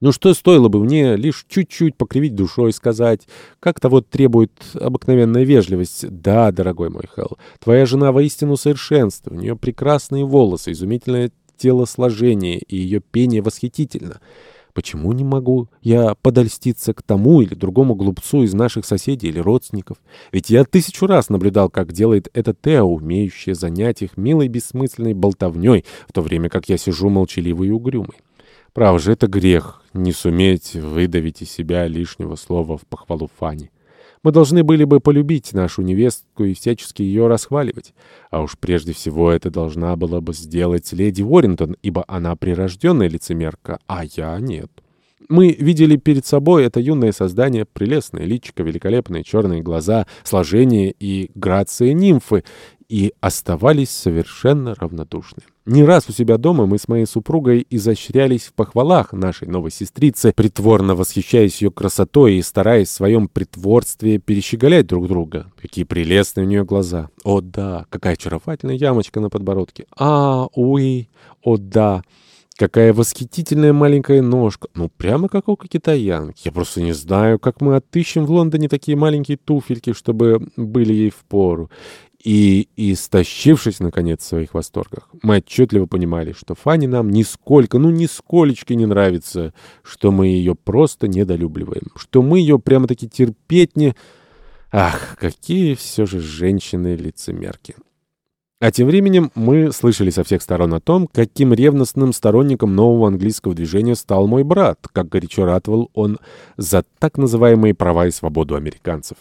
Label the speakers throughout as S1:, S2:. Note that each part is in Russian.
S1: Ну что стоило бы мне лишь чуть-чуть покривить душой, сказать, как того требует обыкновенная вежливость. Да, дорогой мой Хелл, твоя жена воистину совершенство, у нее прекрасные волосы, изумительное телосложение, и ее пение восхитительно. Почему не могу я подольститься к тому или другому глупцу из наших соседей или родственников? Ведь я тысячу раз наблюдал, как делает это Тео, умеющая занять их милой бессмысленной болтовней, в то время как я сижу молчаливый и угрюмый. Право же, это грех не суметь выдавить из себя лишнего слова в похвалу Фани. Мы должны были бы полюбить нашу невестку и всячески ее расхваливать. А уж прежде всего это должна была бы сделать леди Уоррентон, ибо она прирожденная лицемерка, а я нет. Мы видели перед собой это юное создание, прелестное личико, великолепные черные глаза, сложение и грация нимфы, и оставались совершенно равнодушны. Не раз у себя дома мы с моей супругой изощрялись в похвалах нашей новой сестрицы, притворно восхищаясь ее красотой и стараясь в своем притворстве перещеголять друг друга. Какие прелестные у нее глаза. О да, какая очаровательная ямочка на подбородке. А, уй, о да. Какая восхитительная маленькая ножка. Ну, прямо как у китаянки. Я просто не знаю, как мы отыщем в Лондоне такие маленькие туфельки, чтобы были ей в пору. И, истощившись, наконец, в своих восторгах, мы отчетливо понимали, что Фанни нам нисколько, ну, нисколечко не нравится, что мы ее просто недолюбливаем, что мы ее прямо-таки терпеть не... Ах, какие все же женщины-лицемерки! А тем временем мы слышали со всех сторон о том, каким ревностным сторонником нового английского движения стал мой брат, как горячо ратовал он за так называемые права и свободу американцев.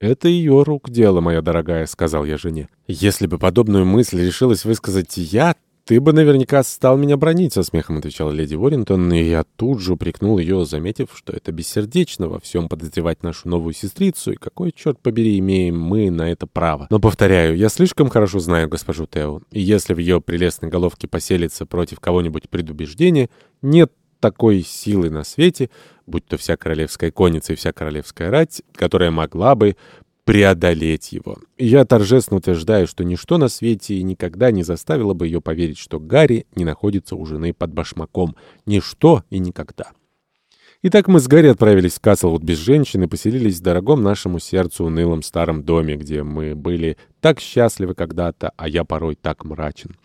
S1: «Это ее рук дело, моя дорогая», — сказал я жене. «Если бы подобную мысль решилась высказать я, ты бы наверняка стал меня бронить», — со смехом отвечала леди Уоррентон, и я тут же упрекнул ее, заметив, что это бессердечно во всем подозревать нашу новую сестрицу, и какой, черт побери, имеем мы на это право. Но, повторяю, я слишком хорошо знаю госпожу Тео, и если в ее прелестной головке поселится против кого-нибудь предубеждение, нет такой силы на свете, будь то вся королевская конница и вся королевская рать, которая могла бы преодолеть его. И я торжественно утверждаю, что ничто на свете никогда не заставило бы ее поверить, что Гарри не находится у жены под башмаком. Ничто и никогда. Итак, мы с Гарри отправились в Каслвуд без женщин и поселились в дорогом нашему сердцу унылом старом доме, где мы были так счастливы когда-то, а я порой так мрачен.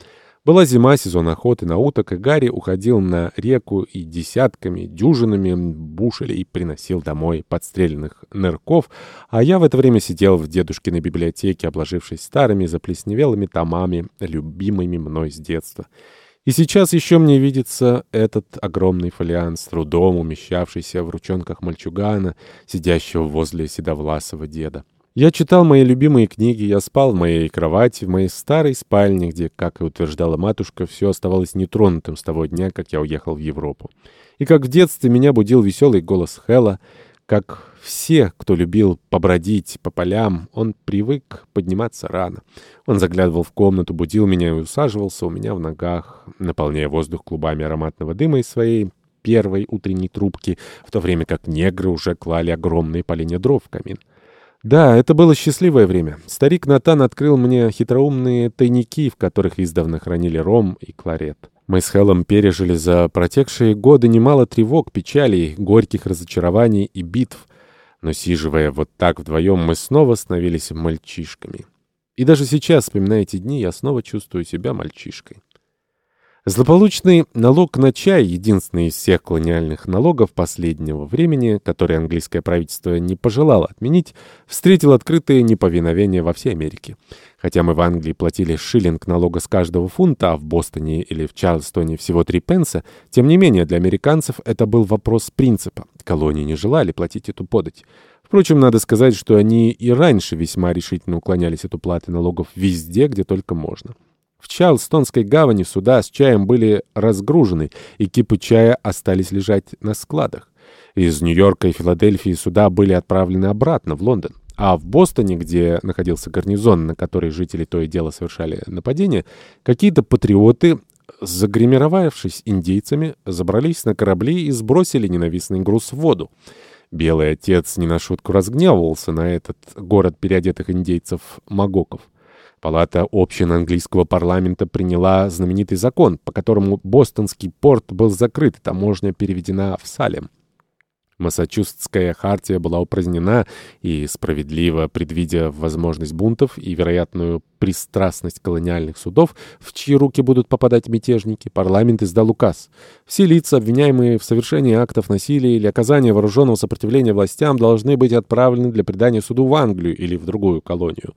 S1: Была зима, сезон охоты на уток, и Гарри уходил на реку и десятками, дюжинами бушелей приносил домой подстреленных нырков, а я в это время сидел в дедушкиной библиотеке, обложившись старыми заплесневелыми томами, любимыми мной с детства. И сейчас еще мне видится этот огромный фолиант с трудом умещавшийся в ручонках мальчугана, сидящего возле седовласого деда. Я читал мои любимые книги, я спал в моей кровати, в моей старой спальне, где, как и утверждала матушка, все оставалось нетронутым с того дня, как я уехал в Европу. И как в детстве меня будил веселый голос Хэлла, как все, кто любил побродить по полям, он привык подниматься рано. Он заглядывал в комнату, будил меня и усаживался у меня в ногах, наполняя воздух клубами ароматного дыма из своей первой утренней трубки, в то время как негры уже клали огромные поленья дров в камин. Да, это было счастливое время. Старик Натан открыл мне хитроумные тайники, в которых издавна хранили ром и кларет. Мы с Хеллом пережили за протекшие годы немало тревог, печалей, горьких разочарований и битв. Но сиживая вот так вдвоем, мы снова становились мальчишками. И даже сейчас, вспоминая эти дни, я снова чувствую себя мальчишкой. Злополучный налог на чай, единственный из всех колониальных налогов последнего времени, который английское правительство не пожелало отменить, встретил открытое неповиновение во всей Америке. Хотя мы в Англии платили шиллинг налога с каждого фунта, а в Бостоне или в Чарльстоне всего три пенса, тем не менее для американцев это был вопрос принципа. Колонии не желали платить эту подать. Впрочем, надо сказать, что они и раньше весьма решительно уклонялись от уплаты налогов везде, где только можно. В Чарлстонской гавани суда с чаем были разгружены, и чая остались лежать на складах. Из Нью-Йорка и Филадельфии суда были отправлены обратно в Лондон. А в Бостоне, где находился гарнизон, на который жители то и дело совершали нападения, какие-то патриоты, загримировавшись индейцами, забрались на корабли и сбросили ненавистный груз в воду. Белый отец не на шутку разгневывался на этот город переодетых индейцев-магоков. Палата общин английского парламента приняла знаменитый закон, по которому бостонский порт был закрыт, таможня переведена в Салем. Массачусетская хартия была упразднена, и, справедливо предвидя возможность бунтов и вероятную пристрастность колониальных судов, в чьи руки будут попадать мятежники, парламент издал указ. Все лица, обвиняемые в совершении актов насилия или оказании вооруженного сопротивления властям, должны быть отправлены для предания суду в Англию или в другую колонию.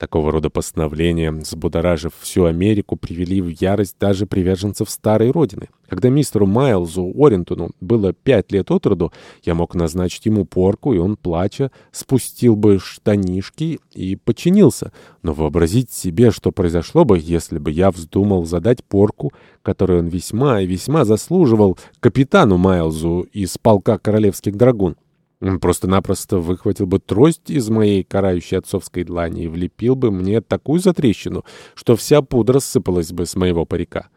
S1: Такого рода постановления, взбудоражив всю Америку, привели в ярость даже приверженцев старой родины. Когда мистеру Майлзу Уоррентону было пять лет от роду, я мог назначить ему порку, и он, плача, спустил бы штанишки и подчинился. Но вообразить себе, что произошло бы, если бы я вздумал задать порку, которую он весьма и весьма заслуживал, капитану Майлзу из полка королевских драгун. Он просто-напросто выхватил бы трость из моей карающей отцовской длани и влепил бы мне такую затрещину, что вся пудра сыпалась бы с моего парика.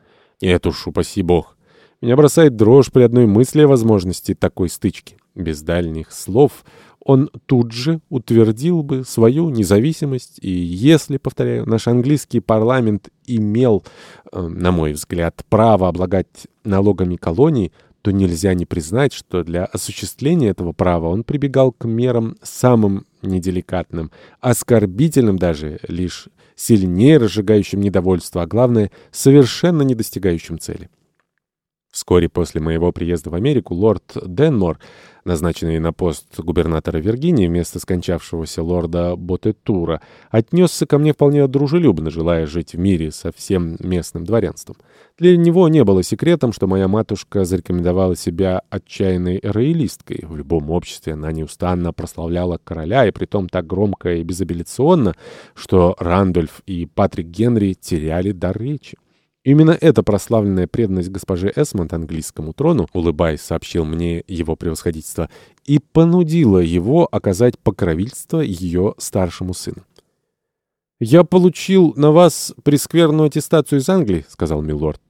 S1: Нет уж, упаси бог. Меня бросает дрожь при одной мысли о возможности такой стычки. Без дальних слов он тут же утвердил бы свою независимость, и если, повторяю, наш английский парламент имел, э, на мой взгляд, право облагать налогами колонии, то нельзя не признать, что для осуществления этого права он прибегал к мерам самым неделикатным, оскорбительным даже, лишь сильнее разжигающим недовольство, а главное, совершенно не достигающим цели. Вскоре после моего приезда в Америку лорд Денмор, назначенный на пост губернатора Виргинии вместо скончавшегося лорда Ботетура, отнесся ко мне вполне дружелюбно, желая жить в мире со всем местным дворянством. Для него не было секретом, что моя матушка зарекомендовала себя отчаянной роялисткой. В любом обществе она неустанно прославляла короля, и притом так громко и безапелляционно, что Рандольф и Патрик Генри теряли дар речи. Именно эта прославленная преданность госпожи Эсмонд английскому трону, улыбаясь, сообщил мне его превосходительство, и понудила его оказать покровительство ее старшему сыну. «Я получил на вас прескверную аттестацию из Англии», — сказал милорд.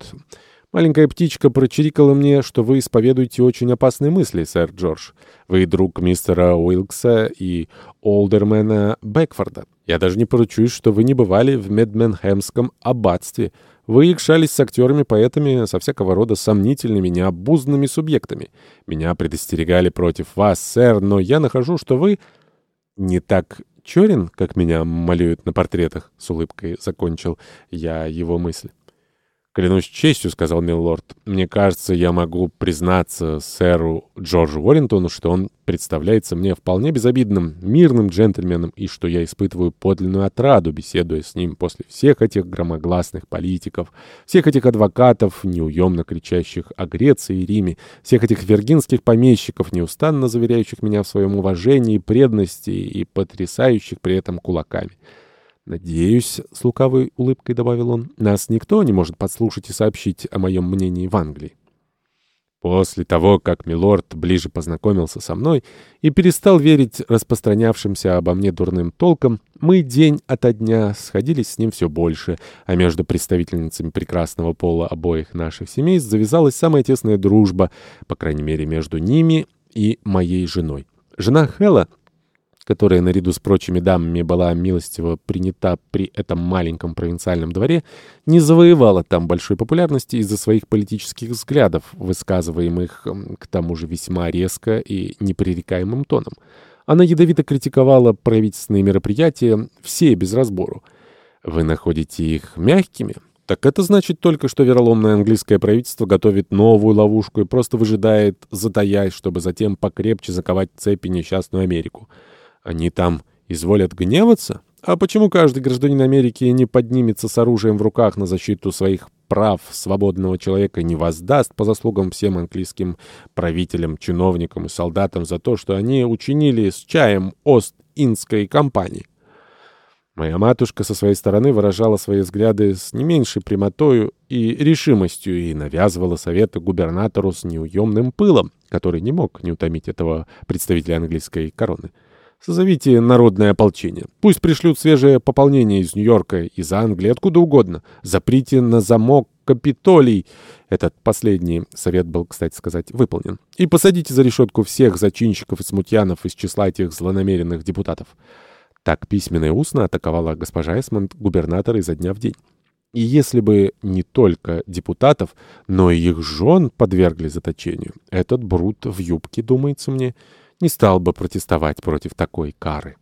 S1: «Маленькая птичка прочирикала мне, что вы исповедуете очень опасные мысли, сэр Джордж. Вы друг мистера Уилкса и олдермена Бекфорда. Я даже не поручусь, что вы не бывали в Медменхэмском аббатстве». Вы якшались с актерами-поэтами со всякого рода сомнительными, необузданными субъектами. Меня предостерегали против вас, сэр, но я нахожу, что вы не так черен, как меня малюют на портретах, — с улыбкой закончил я его мысль. «Клянусь честью», — сказал милорд, — «мне кажется, я могу признаться сэру Джорджу Уоррентону, что он представляется мне вполне безобидным, мирным джентльменом, и что я испытываю подлинную отраду, беседуя с ним после всех этих громогласных политиков, всех этих адвокатов, неуемно кричащих о Греции и Риме, всех этих вергинских помещиков, неустанно заверяющих меня в своем уважении, преданности и потрясающих при этом кулаками». «Надеюсь», — с лукавой улыбкой добавил он, — «нас никто не может подслушать и сообщить о моем мнении в Англии». После того, как Милорд ближе познакомился со мной и перестал верить распространявшимся обо мне дурным толкам, мы день ото дня сходились с ним все больше, а между представительницами прекрасного пола обоих наших семей завязалась самая тесная дружба, по крайней мере, между ними и моей женой. Жена Хэлла которая наряду с прочими дамами была милостиво принята при этом маленьком провинциальном дворе, не завоевала там большой популярности из-за своих политических взглядов, высказываемых к тому же весьма резко и непререкаемым тоном. Она ядовито критиковала правительственные мероприятия, все без разбору. Вы находите их мягкими? Так это значит только, что вероломное английское правительство готовит новую ловушку и просто выжидает, затаясь, чтобы затем покрепче заковать цепи несчастную Америку. Они там изволят гневаться? А почему каждый гражданин Америки не поднимется с оружием в руках на защиту своих прав свободного человека не воздаст по заслугам всем английским правителям, чиновникам и солдатам за то, что они учинили с чаем Ост-Индской компании? Моя матушка со своей стороны выражала свои взгляды с не меньшей прямотою и решимостью и навязывала советы губернатору с неуемным пылом, который не мог не утомить этого представителя английской короны. Созовите народное ополчение. Пусть пришлют свежее пополнение из Нью-Йорка, из Англии, откуда угодно. Заприте на замок Капитолий. Этот последний совет был, кстати сказать, выполнен. И посадите за решетку всех зачинщиков и смутьянов из числа этих злонамеренных депутатов. Так письменно и устно атаковала госпожа Эсмонд губернатора изо дня в день. И если бы не только депутатов, но и их жен подвергли заточению, этот брут в юбке, думается мне, не стал бы протестовать против такой кары.